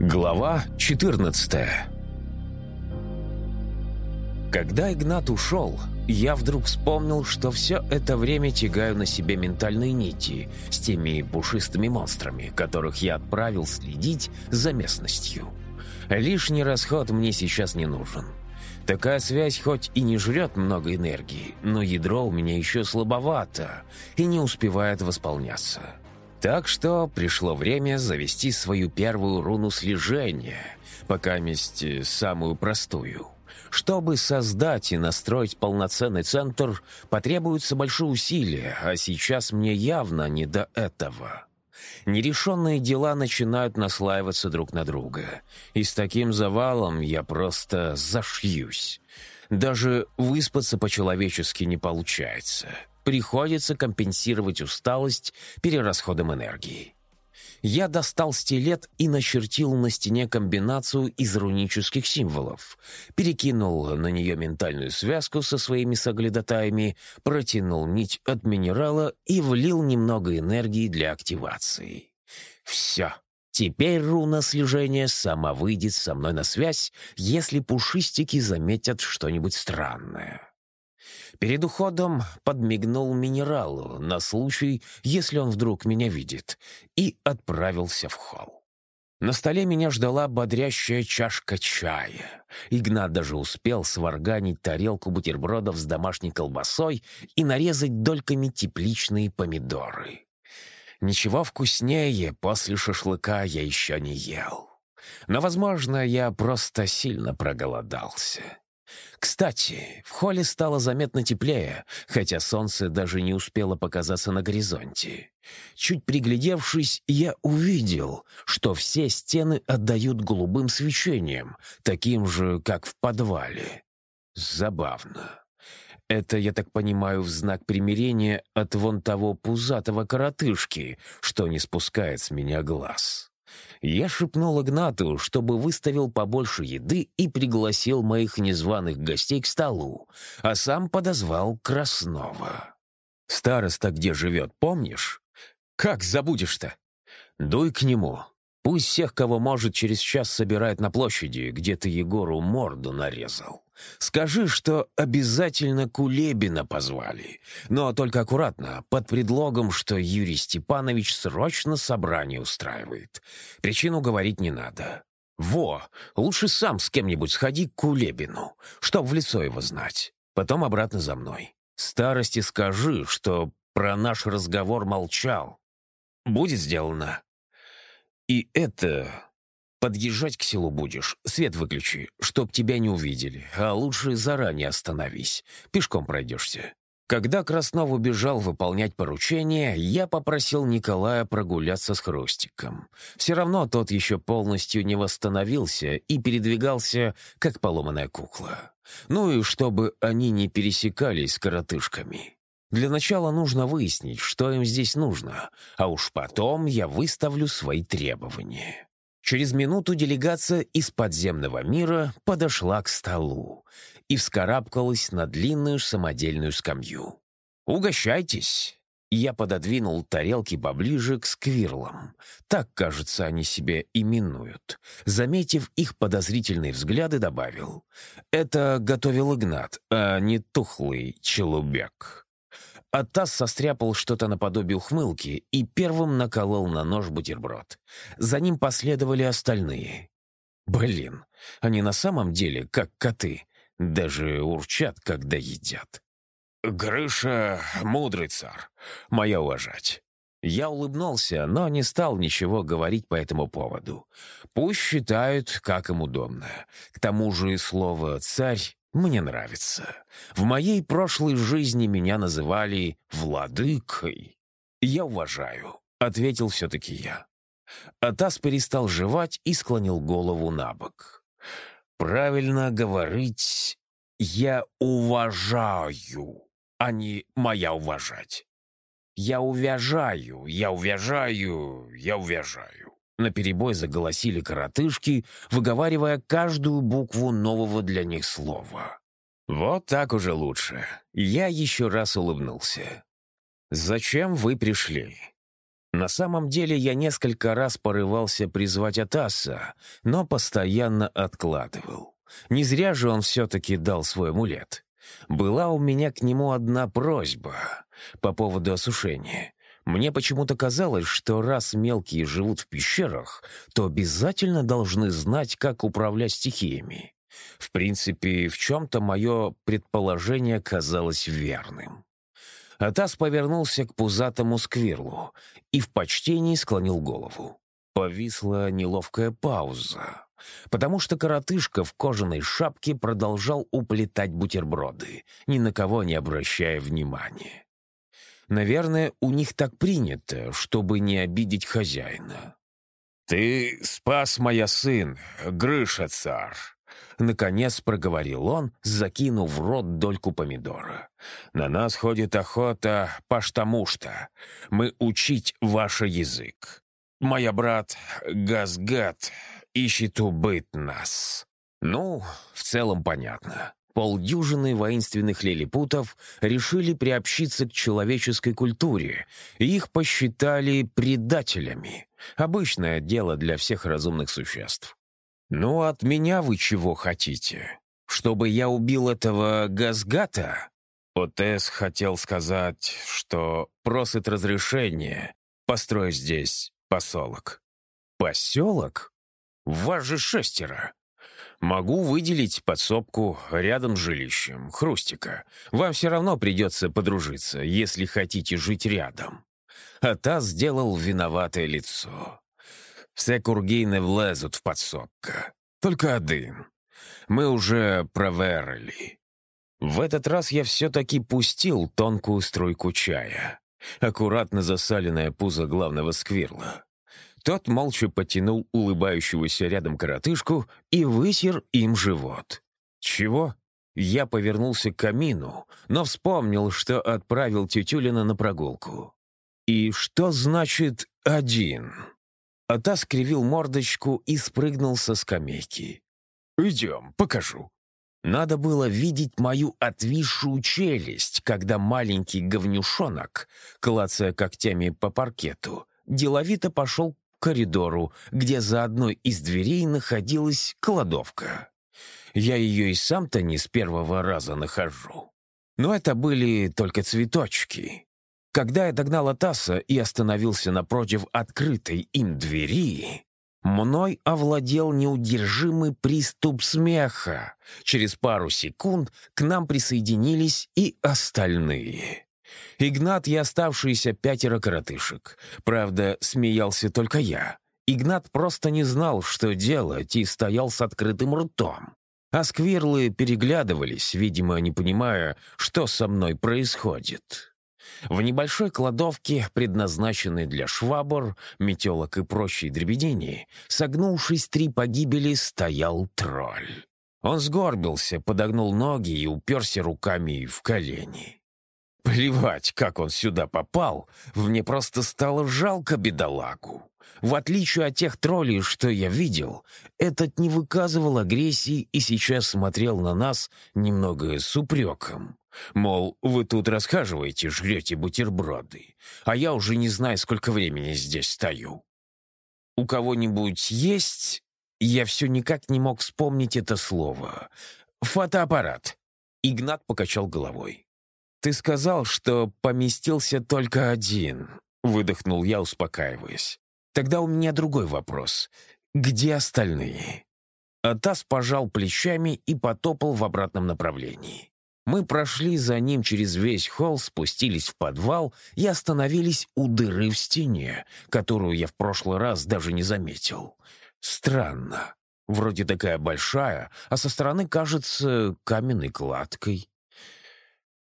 Глава 14 Когда Игнат ушел, я вдруг вспомнил, что все это время тягаю на себе ментальные нити с теми пушистыми монстрами, которых я отправил следить за местностью. Лишний расход мне сейчас не нужен. Такая связь хоть и не жрет много энергии, но ядро у меня еще слабовато и не успевает восполняться. Так что пришло время завести свою первую руну слежения, пока месть э, самую простую. Чтобы создать и настроить полноценный центр, потребуются большие усилия, а сейчас мне явно не до этого. Нерешенные дела начинают наслаиваться друг на друга, и с таким завалом я просто зашьюсь. Даже выспаться по-человечески не получается приходится компенсировать усталость перерасходом энергии. Я достал стилет и начертил на стене комбинацию из рунических символов, перекинул на нее ментальную связку со своими соглядатаями, протянул нить от минерала и влил немного энергии для активации. Все. Теперь руна слежения сама выйдет со мной на связь, если пушистики заметят что-нибудь странное. Перед уходом подмигнул минералу на случай, если он вдруг меня видит, и отправился в холл. На столе меня ждала бодрящая чашка чая. Игнат даже успел сварганить тарелку бутербродов с домашней колбасой и нарезать дольками тепличные помидоры. Ничего вкуснее после шашлыка я еще не ел. Но, возможно, я просто сильно проголодался. Кстати, в холле стало заметно теплее, хотя солнце даже не успело показаться на горизонте. Чуть приглядевшись, я увидел, что все стены отдают голубым свечением, таким же, как в подвале. Забавно. Это, я так понимаю, в знак примирения от вон того пузатого коротышки, что не спускает с меня глаз. Я шепнул Игнату, чтобы выставил побольше еды и пригласил моих незваных гостей к столу, а сам подозвал Краснова. «Староста где живет, помнишь? Как забудешь-то? Дуй к нему. Пусть всех, кого может, через час собирает на площади, где ты Егору морду нарезал. Скажи, что обязательно Кулебина позвали. Но только аккуратно, под предлогом, что Юрий Степанович срочно собрание устраивает. Причину говорить не надо. Во, лучше сам с кем-нибудь сходи к Кулебину, чтоб в лицо его знать. Потом обратно за мной. Старости скажи, что про наш разговор молчал. Будет сделано. И это Подъезжать к селу будешь, свет выключи, чтоб тебя не увидели, а лучше заранее остановись, пешком пройдешься». Когда Краснов убежал выполнять поручение, я попросил Николая прогуляться с Хрустиком. Все равно тот еще полностью не восстановился и передвигался, как поломанная кукла. Ну и чтобы они не пересекались с коротышками. Для начала нужно выяснить, что им здесь нужно, а уж потом я выставлю свои требования. Через минуту делегация из подземного мира подошла к столу и вскарабкалась на длинную самодельную скамью. «Угощайтесь!» Я пододвинул тарелки поближе к сквирлам. Так, кажется, они себя именуют. Заметив их подозрительные взгляды, добавил. «Это готовил Игнат, а не тухлый челубек». А таз состряпал что-то наподобие ухмылки и первым наколол на нож бутерброд. За ним последовали остальные. Блин, они на самом деле как коты, даже урчат, когда едят. «Грыша — мудрый царь, моя уважать». Я улыбнулся, но не стал ничего говорить по этому поводу. Пусть считают, как им удобно. К тому же слово «царь» мне нравится. В моей прошлой жизни меня называли «владыкой». «Я уважаю», — ответил все-таки я. Атас перестал жевать и склонил голову на бок. «Правильно говорить, я уважаю, а не моя уважать. Я увяжаю, я увяжаю, я увяжаю. На перебой заголосили коротышки, выговаривая каждую букву нового для них слова. «Вот так уже лучше». Я еще раз улыбнулся. «Зачем вы пришли?» На самом деле я несколько раз порывался призвать Атаса, но постоянно откладывал. Не зря же он все-таки дал свой амулет. Была у меня к нему одна просьба по поводу осушения. Мне почему-то казалось, что раз мелкие живут в пещерах, то обязательно должны знать, как управлять стихиями. В принципе, в чем-то мое предположение казалось верным. Атас повернулся к пузатому сквирлу и в почтении склонил голову. Повисла неловкая пауза, потому что коротышка в кожаной шапке продолжал уплетать бутерброды, ни на кого не обращая внимания. Наверное, у них так принято, чтобы не обидеть хозяина. «Ты спас моя сын, Грыша цар!» Наконец проговорил он, закинув в рот дольку помидора. «На нас ходит охота потому-что мы учить ваш язык. Моя брат Газгат ищет убыть нас». Ну, в целом понятно полдюжины воинственных лилипутов решили приобщиться к человеческой культуре, и их посчитали предателями. Обычное дело для всех разумных существ. «Ну, от меня вы чего хотите? Чтобы я убил этого Газгата?» Отес хотел сказать, что просит разрешения построить здесь поселок. «Поселок? Вас же шестеро!» Могу выделить подсобку рядом с жилищем, Хрустика. Вам все равно придется подружиться, если хотите жить рядом». А та сделал виноватое лицо. «Все курги не влезут в подсобка. Только один. Мы уже проверили». В этот раз я все-таки пустил тонкую струйку чая. Аккуратно засаленное пузо главного сквирла. Тот молча потянул улыбающегося рядом коротышку и высер им живот. «Чего?» Я повернулся к камину, но вспомнил, что отправил Тютюлина на прогулку. «И что значит «один»?» Ата скривил мордочку и спрыгнул со скамейки. «Идем, покажу». Надо было видеть мою отвисшую челюсть, когда маленький говнюшонок, клацая когтями по паркету, деловито пошел коридору, где за одной из дверей находилась кладовка. Я ее и сам-то не с первого раза нахожу. Но это были только цветочки. Когда я догнал Атаса и остановился напротив открытой им двери, мной овладел неудержимый приступ смеха. Через пару секунд к нам присоединились и остальные. Игнат и оставшиеся пятеро коротышек. Правда, смеялся только я. Игнат просто не знал, что делать, и стоял с открытым ртом. А сквирлы переглядывались, видимо, не понимая, что со мной происходит. В небольшой кладовке, предназначенной для швабр, метелок и прочей дребедени, согнувшись три погибели, стоял тролль. Он сгорбился, подогнул ноги и уперся руками в колени. Плевать, как он сюда попал, мне просто стало жалко бедолагу. В отличие от тех троллей, что я видел, этот не выказывал агрессии и сейчас смотрел на нас немного с упреком. Мол, вы тут расхаживаете, жрете бутерброды, а я уже не знаю, сколько времени здесь стою. У кого-нибудь есть... Я все никак не мог вспомнить это слово. Фотоаппарат. Игнат покачал головой. «Ты сказал, что поместился только один», — выдохнул я, успокаиваясь. «Тогда у меня другой вопрос. Где остальные?» Атас пожал плечами и потопал в обратном направлении. Мы прошли за ним через весь холл, спустились в подвал и остановились у дыры в стене, которую я в прошлый раз даже не заметил. Странно. Вроде такая большая, а со стороны кажется каменной кладкой.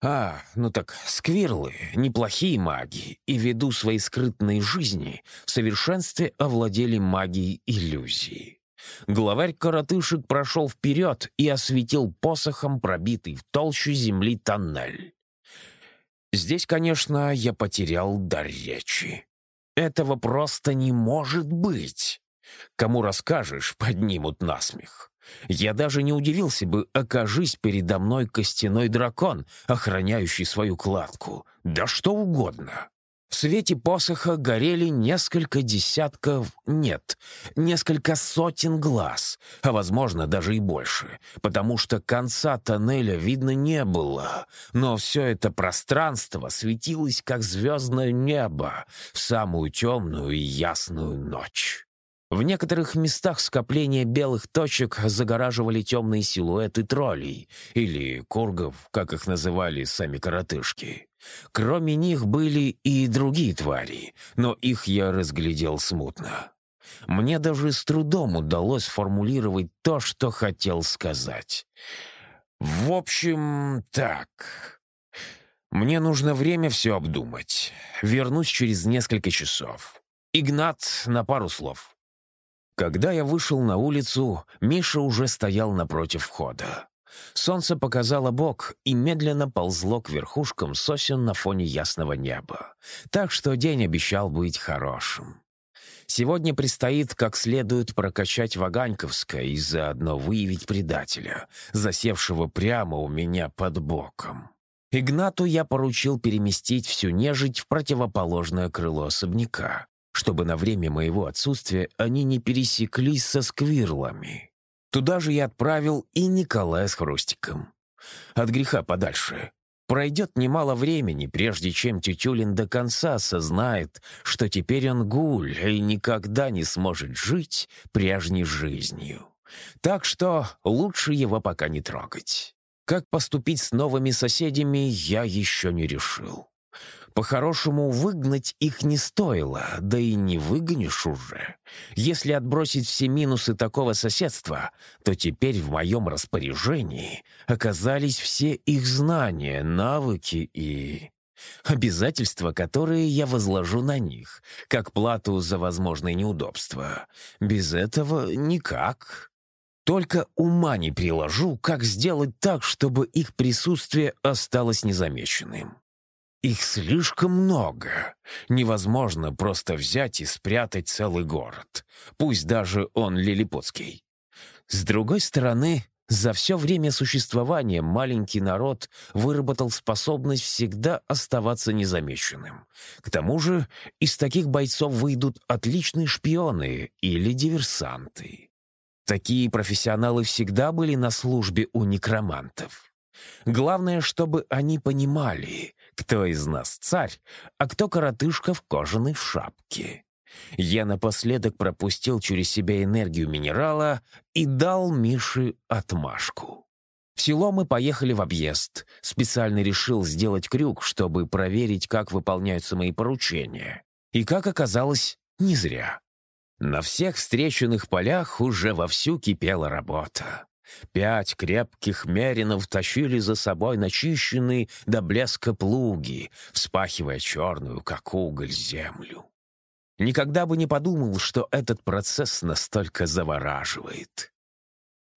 А, ну так сквирлы — неплохие маги, и ввиду своей скрытной жизни в совершенстве овладели магией иллюзии. Главарь коротышек прошел вперед и осветил посохом пробитый в толщу земли тоннель. Здесь, конечно, я потерял дар речи. Этого просто не может быть. Кому расскажешь, поднимут насмех. Я даже не удивился бы, окажись передо мной костяной дракон, охраняющий свою кладку. Да что угодно. В свете посоха горели несколько десятков, нет, несколько сотен глаз, а, возможно, даже и больше, потому что конца тоннеля видно не было, но все это пространство светилось, как звездное небо, в самую темную и ясную ночь. В некоторых местах скопления белых точек загораживали темные силуэты троллей, или кургов, как их называли сами коротышки. Кроме них были и другие твари, но их я разглядел смутно. Мне даже с трудом удалось формулировать то, что хотел сказать. В общем, так. Мне нужно время все обдумать. Вернусь через несколько часов. Игнат на пару слов. Когда я вышел на улицу, Миша уже стоял напротив входа. Солнце показало бок и медленно ползло к верхушкам сосен на фоне ясного неба. Так что день обещал быть хорошим. Сегодня предстоит как следует прокачать Ваганьковское и заодно выявить предателя, засевшего прямо у меня под боком. Игнату я поручил переместить всю нежить в противоположное крыло особняка, чтобы на время моего отсутствия они не пересеклись со сквирлами. Туда же я отправил и Николая с Хрустиком. От греха подальше. Пройдет немало времени, прежде чем Тютюлин до конца осознает, что теперь он гуль и никогда не сможет жить прежней жизнью. Так что лучше его пока не трогать. Как поступить с новыми соседями, я еще не решил. По-хорошему, выгнать их не стоило, да и не выгонишь уже. Если отбросить все минусы такого соседства, то теперь в моем распоряжении оказались все их знания, навыки и... Обязательства, которые я возложу на них, как плату за возможные неудобства. Без этого никак. Только ума не приложу, как сделать так, чтобы их присутствие осталось незамеченным. Их слишком много. Невозможно просто взять и спрятать целый город, пусть даже он лилипутский. С другой стороны, за все время существования маленький народ выработал способность всегда оставаться незамеченным. К тому же из таких бойцов выйдут отличные шпионы или диверсанты. Такие профессионалы всегда были на службе у некромантов. Главное, чтобы они понимали, кто из нас царь, а кто коротышка в кожаной шапке. Я напоследок пропустил через себя энергию минерала и дал Мише отмашку. В село мы поехали в объезд. Специально решил сделать крюк, чтобы проверить, как выполняются мои поручения. И, как оказалось, не зря. На всех встреченных полях уже вовсю кипела работа. Пять крепких меринов тащили за собой начищенные до блеска плуги, вспахивая черную, как уголь, землю. Никогда бы не подумал, что этот процесс настолько завораживает.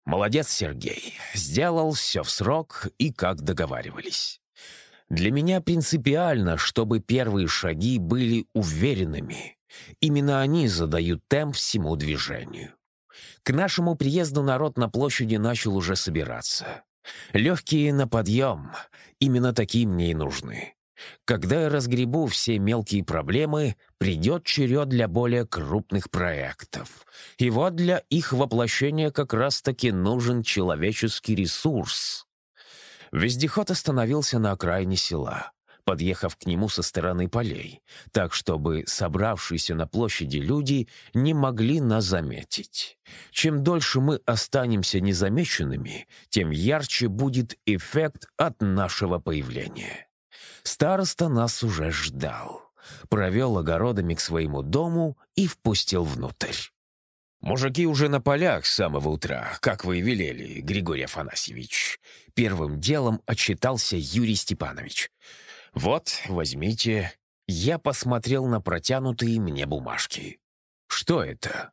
Молодец, Сергей. Сделал все в срок и как договаривались. Для меня принципиально, чтобы первые шаги были уверенными. Именно они задают темп всему движению. К нашему приезду народ на площади начал уже собираться. Легкие на подъем. Именно такие мне и нужны. Когда я разгребу все мелкие проблемы, придет черед для более крупных проектов. И вот для их воплощения как раз-таки нужен человеческий ресурс. Вездеход остановился на окраине села подъехав к нему со стороны полей, так чтобы собравшиеся на площади люди не могли нас заметить. Чем дольше мы останемся незамеченными, тем ярче будет эффект от нашего появления. Староста нас уже ждал. Провел огородами к своему дому и впустил внутрь. «Мужики уже на полях с самого утра, как вы и велели, Григорий Афанасьевич». Первым делом отчитался Юрий Степанович. «Вот, возьмите». Я посмотрел на протянутые мне бумажки. «Что это?»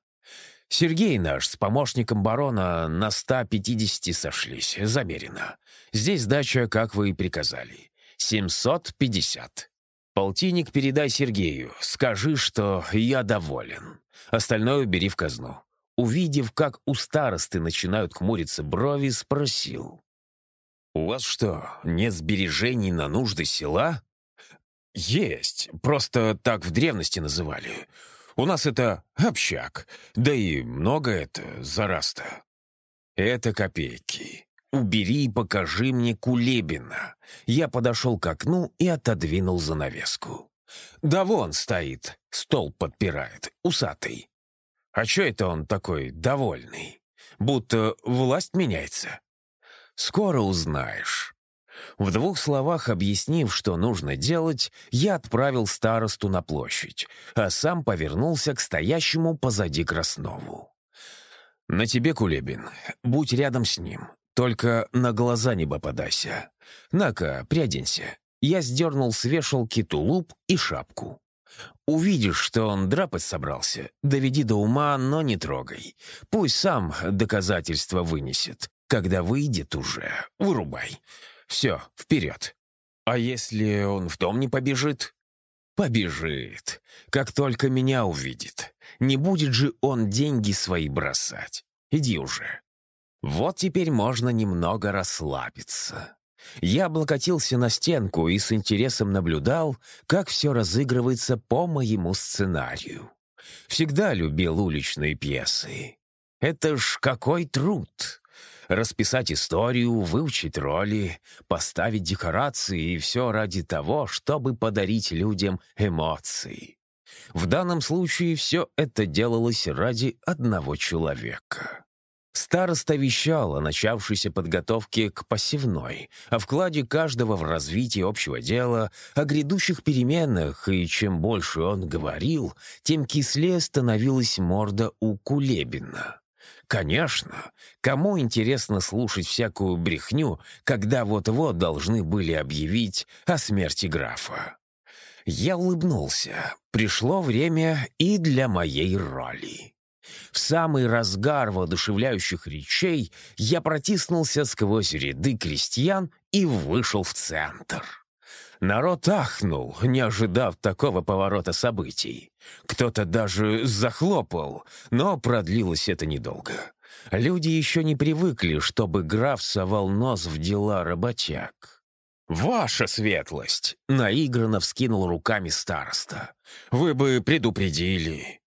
«Сергей наш с помощником барона на 150 сошлись, замерено. Здесь дача, как вы и приказали. 750. Полтинник передай Сергею, скажи, что я доволен. Остальное бери в казну». Увидев, как у старосты начинают хмуриться брови, спросил. «У вас что, нет сбережений на нужды села?» есть. Просто так в древности называли. У нас это общак. Да и много это зараста. Это копейки. Убери и покажи мне Кулебина. Я подошел к окну и отодвинул занавеску. Да вон стоит, стол подпирает, усатый. А чё это он такой довольный? Будто власть меняется. Скоро узнаешь. В двух словах объяснив, что нужно делать, я отправил старосту на площадь, а сам повернулся к стоящему позади Краснову. «На тебе, Кулебин, будь рядом с ним, только на глаза не попадайся. На-ка, приоденься». Я сдернул с вешалки тулуп и шапку. Увидишь, что он драпать собрался, доведи до ума, но не трогай. Пусть сам доказательства вынесет. Когда выйдет уже, вырубай. Все, вперед. А если он в дом не побежит? Побежит, как только меня увидит. Не будет же он деньги свои бросать. Иди уже. Вот теперь можно немного расслабиться. Я облокотился на стенку и с интересом наблюдал, как все разыгрывается по моему сценарию. Всегда любил уличные пьесы. Это ж какой труд! Расписать историю, выучить роли, поставить декорации и все ради того, чтобы подарить людям эмоции. В данном случае все это делалось ради одного человека. Староста вещал о начавшейся подготовке к посевной, о вкладе каждого в развитие общего дела, о грядущих переменах, и чем больше он говорил, тем кислее становилась морда у Кулебина. Конечно, кому интересно слушать всякую брехню, когда вот-вот должны были объявить о смерти графа? Я улыбнулся. Пришло время и для моей роли. В самый разгар воодушевляющих речей я протиснулся сквозь ряды крестьян и вышел в центр. Народ ахнул, не ожидав такого поворота событий. Кто-то даже захлопал, но продлилось это недолго. Люди еще не привыкли, чтобы граф совал нос в дела работяг. «Ваша светлость!» — наигранно вскинул руками староста. «Вы бы предупредили!»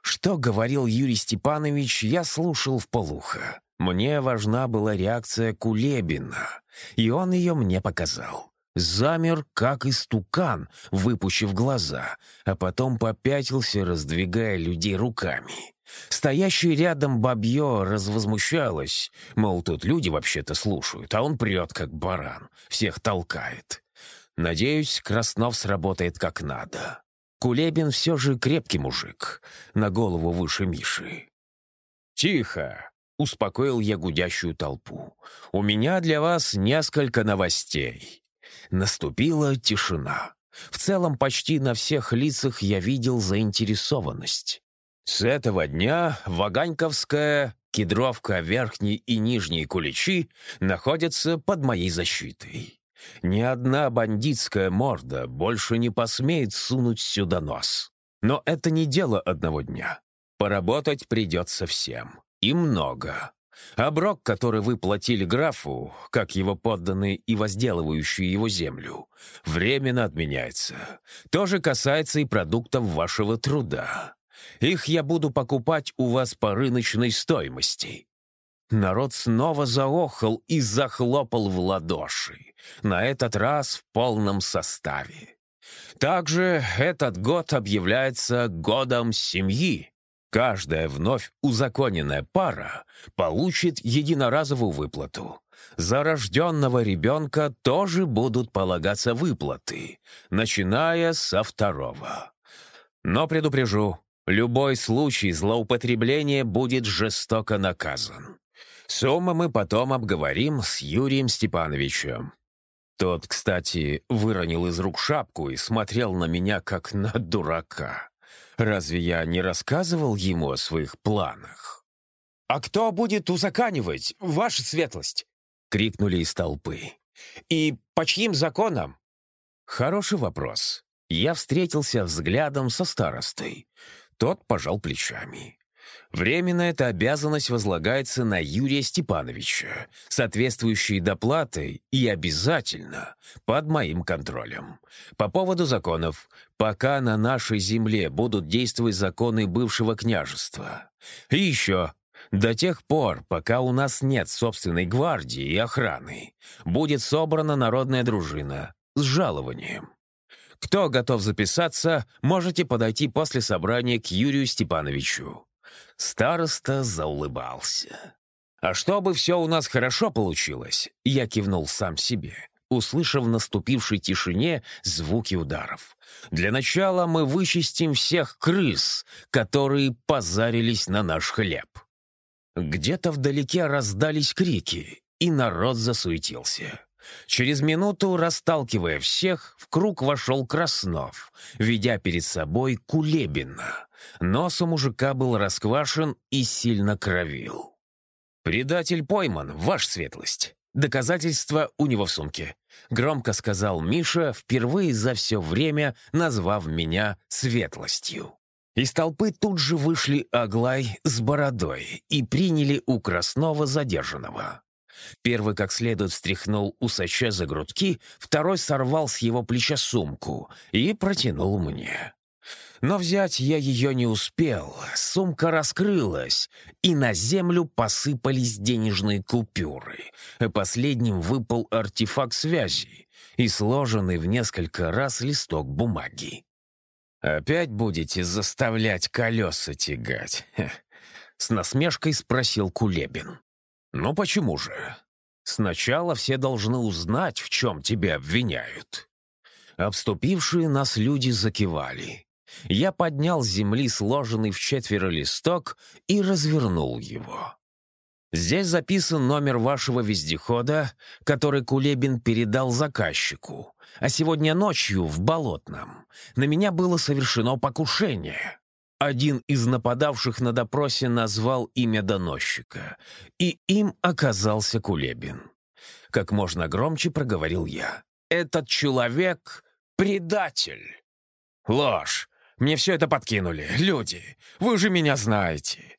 Что говорил Юрий Степанович, я слушал в полухо. Мне важна была реакция Кулебина, и он ее мне показал замер, как истукан, выпущив глаза, а потом попятился, раздвигая людей руками. Стоящий рядом бабье развозмущалась, мол, тут люди вообще-то слушают, а он прет, как баран, всех толкает. Надеюсь, Краснов сработает как надо. Кулебин все же крепкий мужик, на голову выше Миши. «Тихо!» — успокоил я гудящую толпу. «У меня для вас несколько новостей». Наступила тишина. В целом, почти на всех лицах я видел заинтересованность. С этого дня Ваганьковская, Кедровка, Верхний и Нижний Куличи находятся под моей защитой. Ни одна бандитская морда больше не посмеет сунуть сюда нос. Но это не дело одного дня. Поработать придется всем. И много. Оброк, который вы платили графу, как его подданные и возделывающие его землю, временно отменяется. То же касается и продуктов вашего труда. Их я буду покупать у вас по рыночной стоимости». Народ снова заохал и захлопал в ладоши, на этот раз в полном составе. Также этот год объявляется годом семьи, Каждая вновь узаконенная пара получит единоразовую выплату. За рожденного ребенка тоже будут полагаться выплаты, начиная со второго. Но предупрежу, любой случай злоупотребления будет жестоко наказан. Суммы мы потом обговорим с Юрием Степановичем. Тот, кстати, выронил из рук шапку и смотрел на меня, как на дурака. Разве я не рассказывал ему о своих планах? «А кто будет узаканивать, ваша светлость?» — крикнули из толпы. «И по чьим законам?» Хороший вопрос. Я встретился взглядом со старостой. Тот пожал плечами. Временно эта обязанность возлагается на Юрия Степановича, соответствующей доплатой и обязательно под моим контролем. По поводу законов. Пока на нашей земле будут действовать законы бывшего княжества. И еще. До тех пор, пока у нас нет собственной гвардии и охраны, будет собрана народная дружина с жалованием. Кто готов записаться, можете подойти после собрания к Юрию Степановичу. Староста заулыбался. «А чтобы все у нас хорошо получилось», — я кивнул сам себе, услышав в наступившей тишине звуки ударов. «Для начала мы вычистим всех крыс, которые позарились на наш хлеб». Где-то вдалеке раздались крики, и народ засуетился. Через минуту, расталкивая всех, в круг вошел Краснов, ведя перед собой Кулебина. Нос у мужика был расквашен и сильно кровил. «Предатель пойман, ваш светлость. Доказательства у него в сумке», — громко сказал Миша, впервые за все время назвав меня светлостью. Из толпы тут же вышли Аглай с бородой и приняли у Краснова задержанного. Первый как следует встряхнул усача за грудки, второй сорвал с его плеча сумку и протянул мне. Но взять я ее не успел. Сумка раскрылась, и на землю посыпались денежные купюры. Последним выпал артефакт связи и сложенный в несколько раз листок бумаги. «Опять будете заставлять колеса тягать?» С насмешкой спросил Кулебин. «Ну почему же? Сначала все должны узнать, в чем тебя обвиняют». Обступившие нас люди закивали. Я поднял с земли сложенный в четверо листок и развернул его. Здесь записан номер вашего вездехода, который Кулебин передал заказчику. А сегодня ночью в Болотном на меня было совершено покушение. Один из нападавших на допросе назвал имя доносчика, и им оказался Кулебин. Как можно громче проговорил я. «Этот человек — предатель!» «Ложь! Мне все это подкинули. Люди, вы же меня знаете!»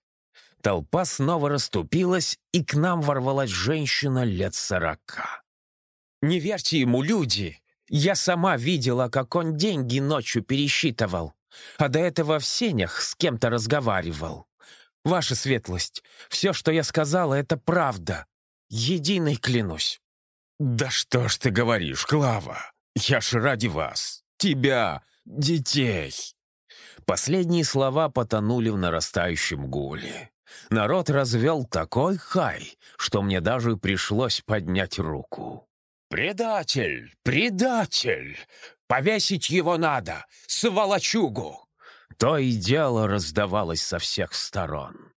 Толпа снова расступилась, и к нам ворвалась женщина лет сорока. «Не верьте ему, люди! Я сама видела, как он деньги ночью пересчитывал а до этого в сенях с кем-то разговаривал. Ваша светлость, все, что я сказала, это правда. Единой клянусь». «Да что ж ты говоришь, Клава? Я ж ради вас, тебя, детей!» Последние слова потонули в нарастающем гуле. Народ развел такой хай, что мне даже пришлось поднять руку. «Предатель! Предатель! Повесить его надо! Сволочугу!» То и дело раздавалось со всех сторон.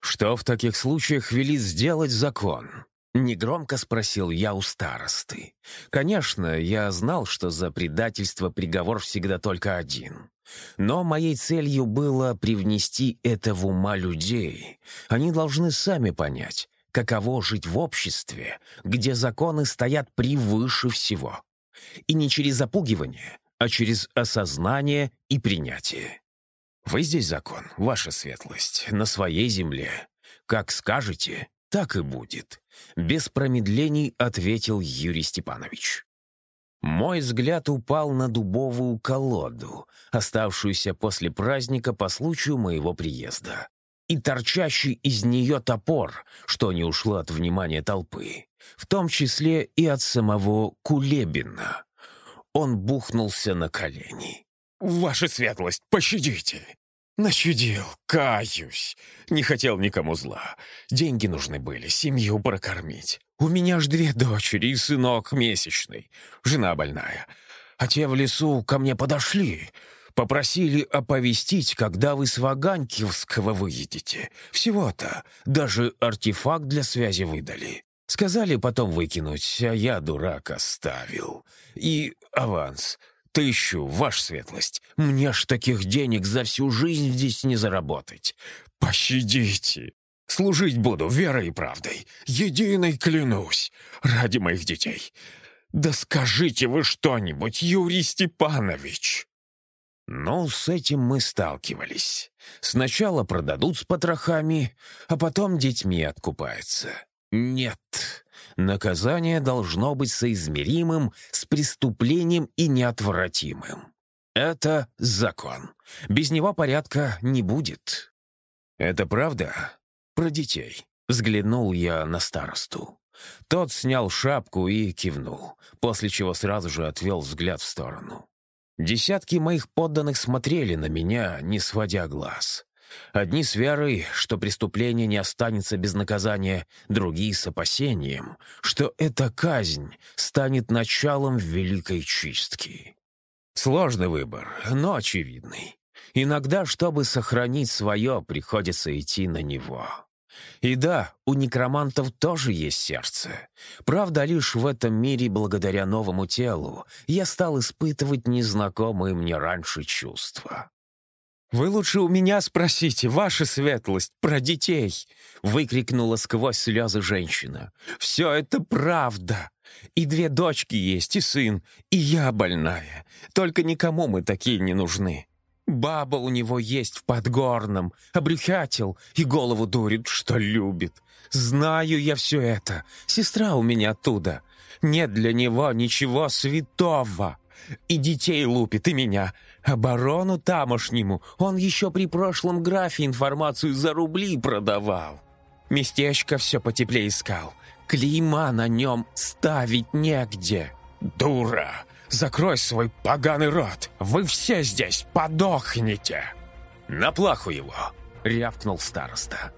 «Что в таких случаях велит сделать закон?» Негромко спросил я у старосты. Конечно, я знал, что за предательство приговор всегда только один. Но моей целью было привнести это в ума людей. Они должны сами понять, каково жить в обществе, где законы стоят превыше всего. И не через запугивание, а через осознание и принятие. Вы здесь закон, ваша светлость, на своей земле. Как скажете, так и будет. Без промедлений ответил Юрий Степанович. Мой взгляд упал на дубовую колоду, оставшуюся после праздника по случаю моего приезда, и торчащий из нее топор, что не ушло от внимания толпы в том числе и от самого Кулебина. Он бухнулся на колени. «Ваша светлость, пощадите!» «Нащадил, каюсь. Не хотел никому зла. Деньги нужны были, семью прокормить. У меня ж две дочери и сынок месячный. Жена больная. А те в лесу ко мне подошли. Попросили оповестить, когда вы с Ваганькивского выедете. Всего-то. Даже артефакт для связи выдали. Сказали потом выкинуть, а я, дурак, оставил. И аванс. Тысячу, ваша светлость. Мне ж таких денег за всю жизнь здесь не заработать. Пощадите. Служить буду верой и правдой. Единой клянусь. Ради моих детей. Да скажите вы что-нибудь, Юрий Степанович!» Ну, с этим мы сталкивались. Сначала продадут с потрохами, а потом детьми откупаются. Нет, наказание должно быть соизмеримым с преступлением и неотвратимым. Это закон. Без него порядка не будет. Это правда? Про детей. Взглянул я на старосту. Тот снял шапку и кивнул, после чего сразу же отвел взгляд в сторону. Десятки моих подданных смотрели на меня, не сводя глаз. Одни с верой, что преступление не останется без наказания, другие с опасением, что эта казнь станет началом великой чистки. Сложный выбор, но очевидный. Иногда, чтобы сохранить свое, приходится идти на него. И да, у некромантов тоже есть сердце. Правда, лишь в этом мире, благодаря новому телу, я стал испытывать незнакомые мне раньше чувства. «Вы лучше у меня спросите, ваша светлость, про детей!» — выкрикнула сквозь слезы женщина. «Все это правда! И две дочки есть, и сын, и я больная. Только никому мы такие не нужны. Баба у него есть в Подгорном, обрюхатил и голову дурит, что любит. Знаю я все это, сестра у меня оттуда. Нет для него ничего святого. И детей лупит, и меня. Оборону тамошнему он еще при прошлом графе информацию за рубли продавал. Местечко все потеплее искал. Клейма на нем ставить негде. Дура! Закрой свой поганый рот! Вы все здесь подохнете!» «На плаху его!» — рявкнул староста.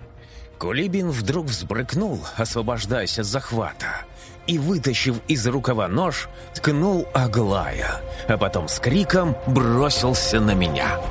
Кулибин вдруг взбрыкнул, освобождаясь от захвата, и, вытащив из рукава нож, ткнул Аглая, а потом с криком бросился на меня —